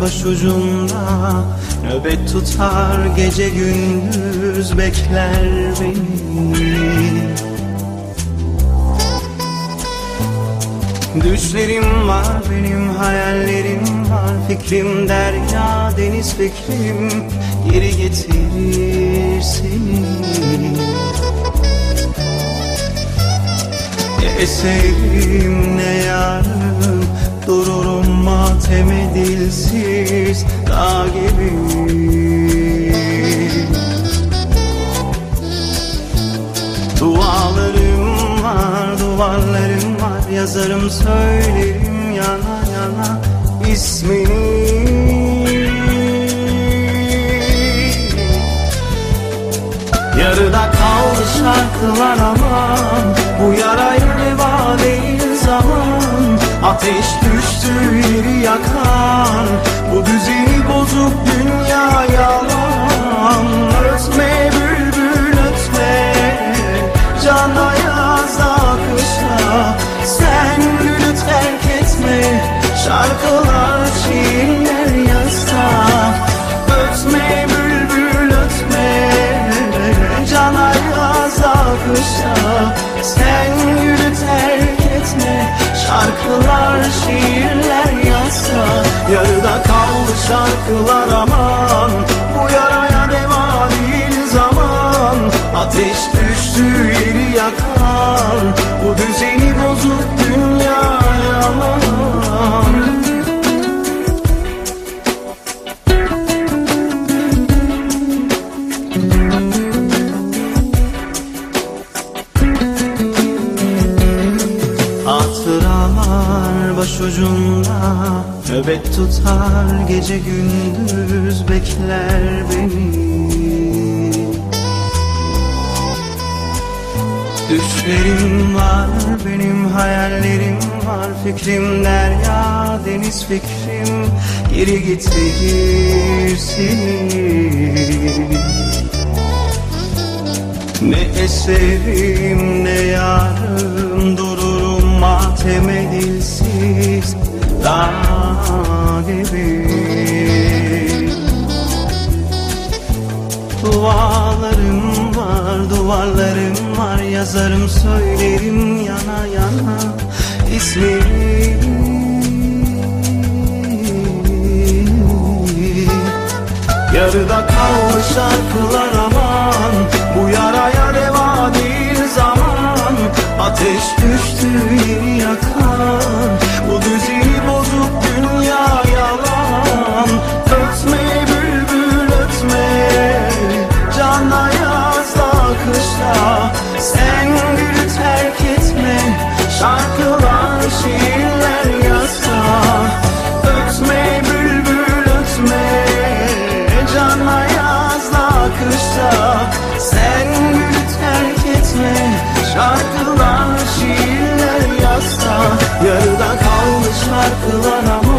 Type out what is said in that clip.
başucunda Nöbet tutar gece gündüz bekler beni. Düşlerim var benim hayallerim var. Fikrim derya deniz fikrim. Geri getirir seni Ne eserim ne yarım mateme dilsiz Dağ gibi. Dualarım var, duvarlarım var Yazarım söylerim yana yana ismini. Yarıda kaldı şarkılar aman Bu zaman Ateş düştü yeri yakar Bu düzeni bozuk dünya yalan Ötme bülbül ötme Cana yazda kışa Sen gülü terk etme Şarkılar şiirler şarkılar aman Bu yaraya deva değil zaman. Ateş düştü yeri yakar Bu düzeni bozuk dünya yalan Hatıralar başucunda Nöbet tutar gece gündüz bekler beni. Düşlerim var benim hayallerim var. Fikrim derya deniz fikrim. Geri getirir seni ne eserim ne yarım mateme dilsiz dağ gibi. Dualarım var duvarlarım var yazarım söylerim yana yana ismini. Yarıda kalmış şarkılar aman Bu yaraya Ateş düştü yeri yakan Şarkılar şiirler yazsa Yarıda kaldı şarkılar aman